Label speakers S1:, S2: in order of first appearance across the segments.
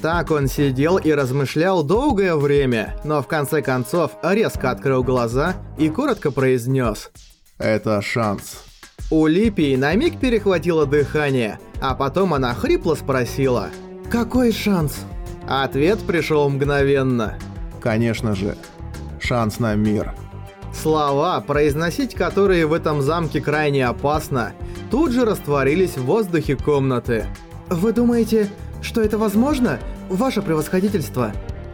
S1: Так он сидел и размышлял долгое время, но в конце концов резко открыл глаза и коротко произнес:
S2: «Это шанс».
S1: У Липии на миг перехватило дыхание, а потом она хрипло спросила «Какой шанс?». Ответ пришел мгновенно.
S2: «Конечно же, шанс на мир».
S1: Слова, произносить которые в этом замке крайне опасно, тут же растворились в воздухе комнаты. «Вы думаете, что это возможно, ваше превосходительство?»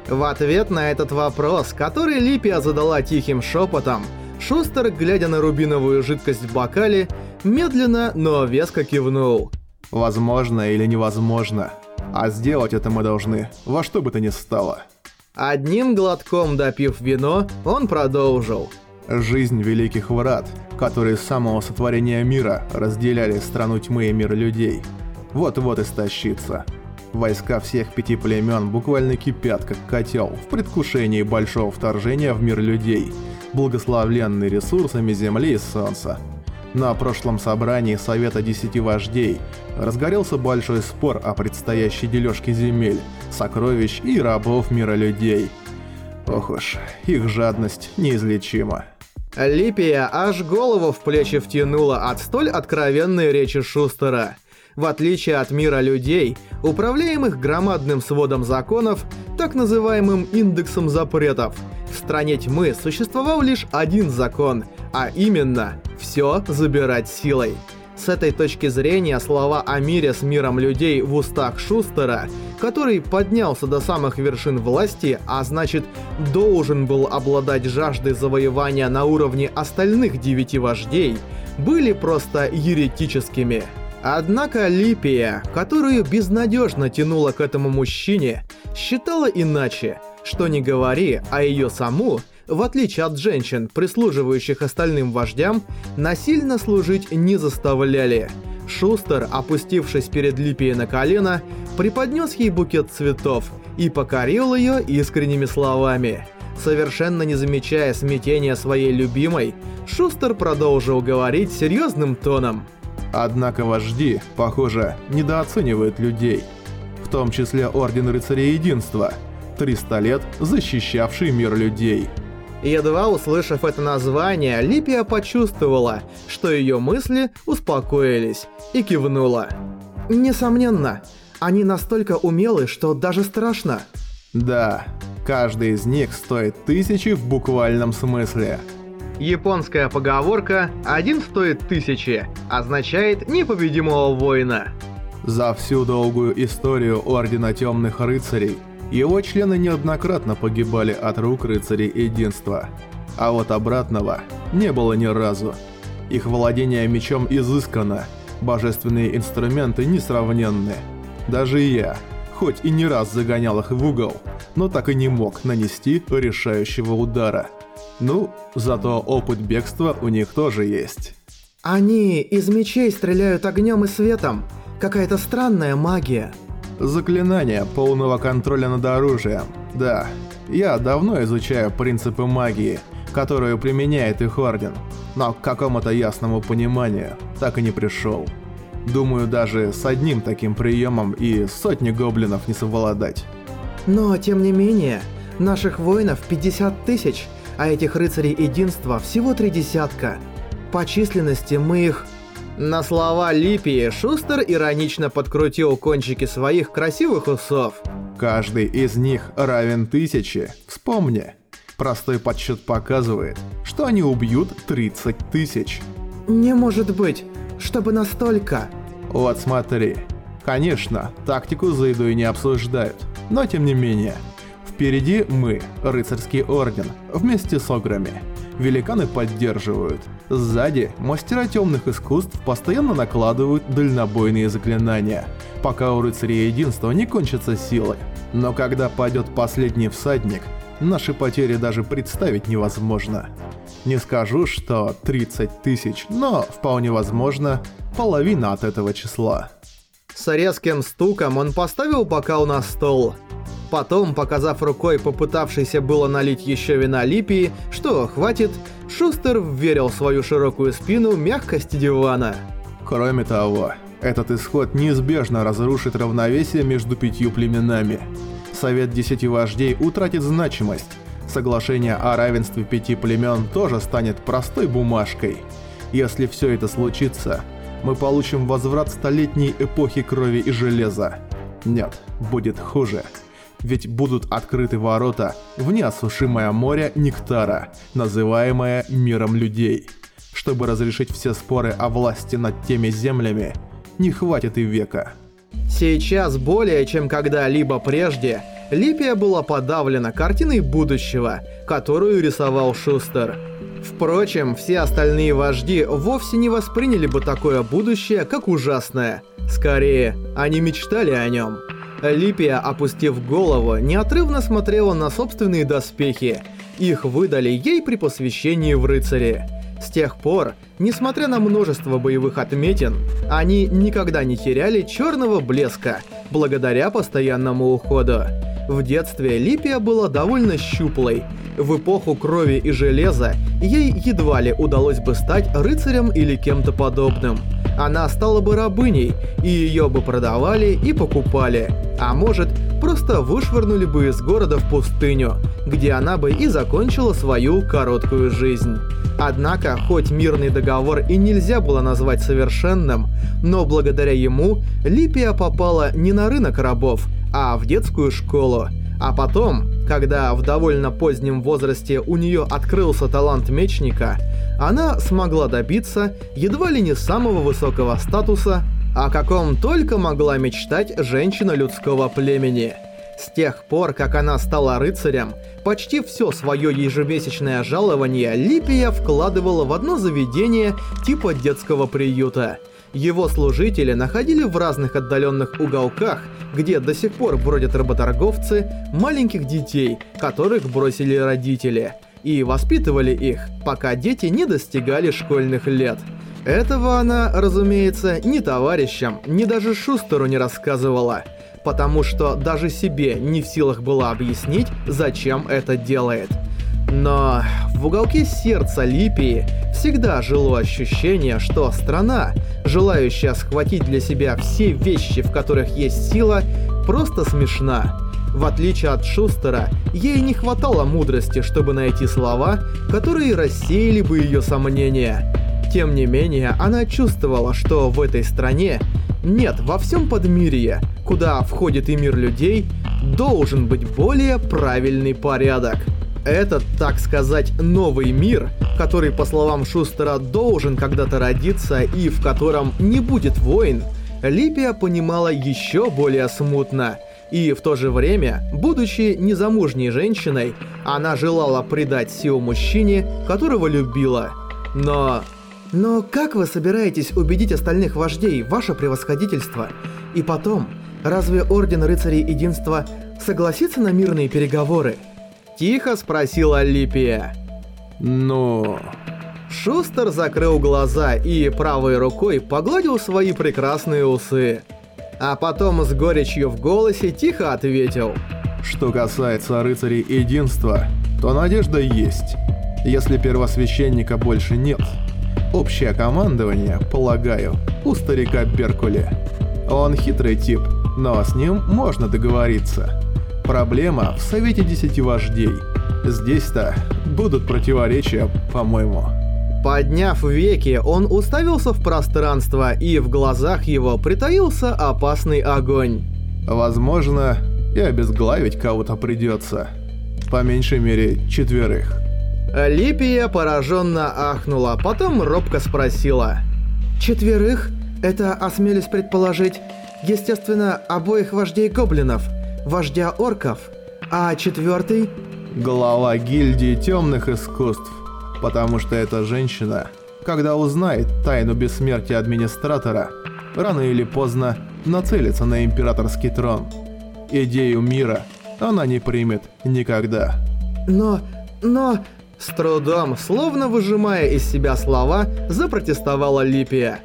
S1: В ответ на этот вопрос, который Липия задала тихим шепотом, Шустер, глядя на рубиновую жидкость в бокале, медленно, но веско кивнул.
S2: «Возможно или невозможно. А сделать это мы должны, во что бы то ни стало».
S1: Одним глотком допив вино, он продолжил.
S2: Жизнь Великих Врат, которые с самого сотворения мира разделяли страну тьмы и мир людей, вот-вот истощится. Войска всех пяти племен буквально кипят, как котел, в предвкушении большого вторжения в мир людей, благословленный ресурсами Земли и Солнца. На прошлом собрании Совета Десяти Вождей разгорелся большой спор о предстоящей дележке земель, сокровищ и рабов мира людей. Ох уж, их жадность неизлечима.
S1: Липия аж голову в плечи втянула от столь откровенной речи Шустера. В отличие от мира людей, управляемых громадным сводом законов, так называемым индексом запретов, в стране тьмы существовал лишь один закон, а именно «все забирать силой». С этой точки зрения слова о мире с миром людей в устах Шустера, который поднялся до самых вершин власти, а значит должен был обладать жаждой завоевания на уровне остальных девяти вождей, были просто еретическими. Однако Липия, которую безнадежно тянула к этому мужчине, считала иначе. Что не говори, а ее саму, в отличие от женщин, прислуживающих остальным вождям, насильно служить не заставляли. Шустер, опустившись перед Липией на колено, преподнес ей букет цветов и покорил ее искренними словами. Совершенно не замечая смятения своей любимой, Шустер продолжил говорить серьезным тоном.
S2: Однако вожди, похоже, недооценивают людей. В том числе Орден Рыцарей Единства, 300 лет защищавший мир людей.
S1: Едва услышав это название, Липия почувствовала, что ее мысли успокоились, и кивнула. Несомненно, они настолько умелы, что даже страшно.
S2: Да, каждый из них стоит тысячи в буквальном смысле.
S1: Японская поговорка «один стоит тысячи» означает непобедимого воина.
S2: За всю долгую историю Ордена Темных Рыцарей его члены неоднократно погибали от рук Рыцарей Единства. А вот обратного не было ни разу. Их владение мечом изысканно, божественные инструменты несравненны. Даже я, хоть и не раз загонял их в угол, но так и не мог нанести решающего удара. Ну, зато опыт бегства у них тоже есть.
S1: Они из мечей стреляют огнем и светом. Какая-то странная магия.
S2: Заклинание полного контроля над оружием. Да, я давно изучаю принципы магии, которую применяет их Орден, но к какому-то ясному пониманию так и не пришел. Думаю, даже с одним таким приемом и сотни гоблинов не совладать.
S1: Но, тем не менее, наших воинов 50 тысяч, а этих рыцарей единства всего три десятка. По численности мы их... На слова Липии Шустер иронично подкрутил кончики своих красивых усов.
S2: Каждый из них равен тысяче. Вспомни. Простой подсчет показывает, что они убьют 30 тысяч.
S1: Не может быть, чтобы настолько...
S2: Вот смотри. Конечно, тактику за едой не обсуждают, но тем не менее. Впереди мы, рыцарский орден, вместе с ограми. Великаны поддерживают. Сзади мастера темных искусств постоянно накладывают дальнобойные заклинания, пока у рыцарей единства не кончатся силы. Но когда падет последний всадник, наши потери даже представить невозможно. Не скажу, что 30 тысяч, но вполне возможно половина от этого числа.
S1: С резким стуком он поставил бокал на стол. Потом, показав рукой попытавшийся было налить еще вина Липии, что хватит, Шустер вверил свою широкую спину мягкости дивана.
S2: Кроме того, Этот исход неизбежно разрушит равновесие между пятью племенами. Совет Десяти Вождей утратит значимость. Соглашение о равенстве пяти племен тоже станет простой бумажкой. Если все это случится, мы получим возврат столетней эпохи крови и железа. Нет, будет хуже. Ведь будут открыты ворота в неосушимое море нектара, называемое миром людей. Чтобы разрешить все споры о власти над теми землями, не хватит и века.
S1: Сейчас более чем когда-либо прежде Липия была подавлена картиной будущего, которую рисовал Шустер. Впрочем, все остальные вожди вовсе не восприняли бы такое будущее как ужасное. Скорее, они мечтали о нем. Липия, опустив голову, неотрывно смотрела на собственные доспехи. Их выдали ей при посвящении в рыцаре. С тех пор, несмотря на множество боевых отметин, они никогда не теряли черного блеска, благодаря постоянному уходу. В детстве Липия была довольно щуплой. В эпоху крови и железа ей едва ли удалось бы стать рыцарем или кем-то подобным. Она стала бы рабыней, и ее бы продавали и покупали. А может, просто вышвырнули бы из города в пустыню, где она бы и закончила свою короткую жизнь. Однако, хоть мирный договор и нельзя было назвать совершенным, но благодаря ему Липия попала не на рынок рабов, а в детскую школу. А потом, когда в довольно позднем возрасте у нее открылся талант мечника, она смогла добиться едва ли не самого высокого статуса, о каком только могла мечтать женщина людского племени. С тех пор, как она стала рыцарем, почти все свое ежемесячное жалование Липия вкладывала в одно заведение типа детского приюта. Его служители находили в разных отдаленных уголках, где до сих пор бродят работорговцы, маленьких детей, которых бросили родители, и воспитывали их, пока дети не достигали школьных лет. Этого она, разумеется, ни товарищам, ни даже Шустеру не рассказывала, потому что даже себе не в силах была объяснить, зачем это делает. Но в уголке сердца Липии всегда жило ощущение, что страна, желающая схватить для себя все вещи, в которых есть сила, просто смешна. В отличие от Шустера, ей не хватало мудрости, чтобы найти слова, которые рассеяли бы ее сомнения. Тем не менее, она чувствовала, что в этой стране нет, во всем подмирье, куда входит и мир людей, должен быть более правильный порядок. Этот, так сказать, новый мир, который, по словам Шустера, должен когда-то родиться и в котором не будет войн, Липия понимала еще более смутно. И в то же время, будучи незамужней женщиной, она желала придать силу мужчине, которого любила. Но но как вы собираетесь убедить остальных вождей, ваше превосходительство? И потом, разве Орден Рыцарей Единства согласится на мирные переговоры? Тихо спросила Липия.
S2: Ну...
S1: Шустер закрыл глаза и правой рукой погладил свои прекрасные усы. А потом с горечью в голосе тихо ответил.
S2: Что касается рыцарей единства, то надежда есть. Если первосвященника больше нет, Общее командование, полагаю, у старика Беркули. Он хитрый тип, но с ним можно договориться. Проблема в Совете Десяти Вождей. Здесь-то будут противоречия, по-моему.
S1: Подняв веки, он уставился в пространство, и в глазах его притаился опасный огонь.
S2: Возможно, и обезглавить кого-то придется. По меньшей мере, четверых.
S1: Липия пораженно ахнула, потом робко спросила. «Четверых? Это, осмелюсь предположить, естественно, обоих вождей гоблинов, вождя орков, а четвертый?»
S2: Глава гильдии темных искусств, потому что эта женщина, когда узнает тайну бессмертия администратора, рано или поздно нацелится на императорский трон. Идею мира она не примет никогда.
S1: Но... но... С трудом, словно выжимая из себя слова, запротестовала Липия.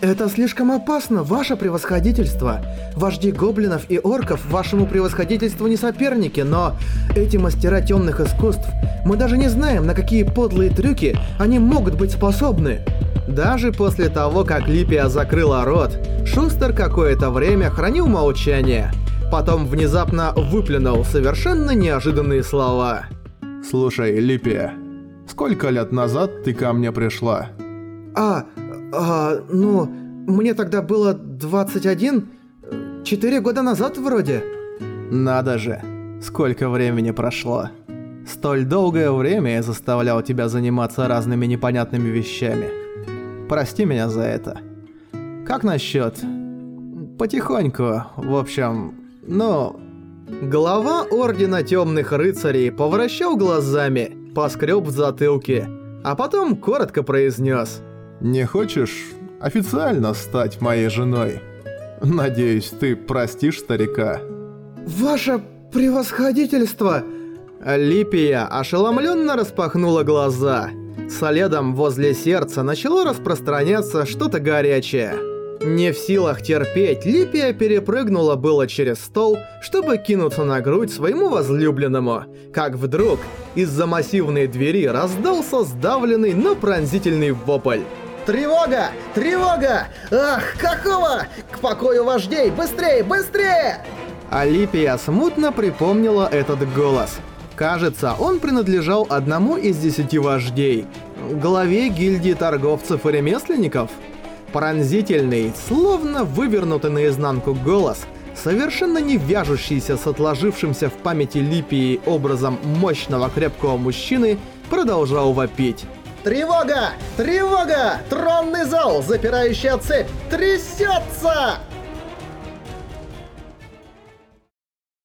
S1: «Это слишком опасно, ваше превосходительство. Вожди гоблинов и орков вашему превосходительству не соперники, но эти мастера темных искусств, мы даже не знаем, на какие подлые трюки они могут быть способны». Даже после того, как Липия закрыла рот, Шустер какое-то время хранил молчание. Потом внезапно выплюнул совершенно неожиданные слова.
S2: Слушай, Липия, сколько лет назад ты ко мне пришла?
S1: А, а, ну, мне тогда было 21, четыре года назад вроде. Надо же, сколько времени прошло. Столь долгое время я заставлял тебя заниматься разными непонятными вещами. Прости меня за это. Как насчет... Потихоньку, в общем, ну... Глава Ордена Темных Рыцарей повращал глазами, поскреб в затылке, а потом коротко произнес:
S2: «Не хочешь официально стать моей женой? Надеюсь, ты простишь старика?»
S1: «Ваше превосходительство!» Липия ошеломленно распахнула глаза. Следом возле сердца начало распространяться что-то горячее. Не в силах терпеть, Липия перепрыгнула было через стол, чтобы кинуться на грудь своему возлюбленному, как вдруг из-за массивной двери раздался сдавленный, но пронзительный вопль. «Тревога! Тревога! Ах, какого? К покою вождей! Быстрее, быстрее!» Алипия смутно припомнила этот голос. Кажется, он принадлежал одному из десяти вождей, главе гильдии торговцев и ремесленников. Пронзительный, словно вывернутый наизнанку голос, совершенно не вяжущийся с отложившимся в памяти Липии образом мощного крепкого мужчины, продолжал вопить. «Тревога! Тревога! Тронный зал, запирающая цепь, трясется!»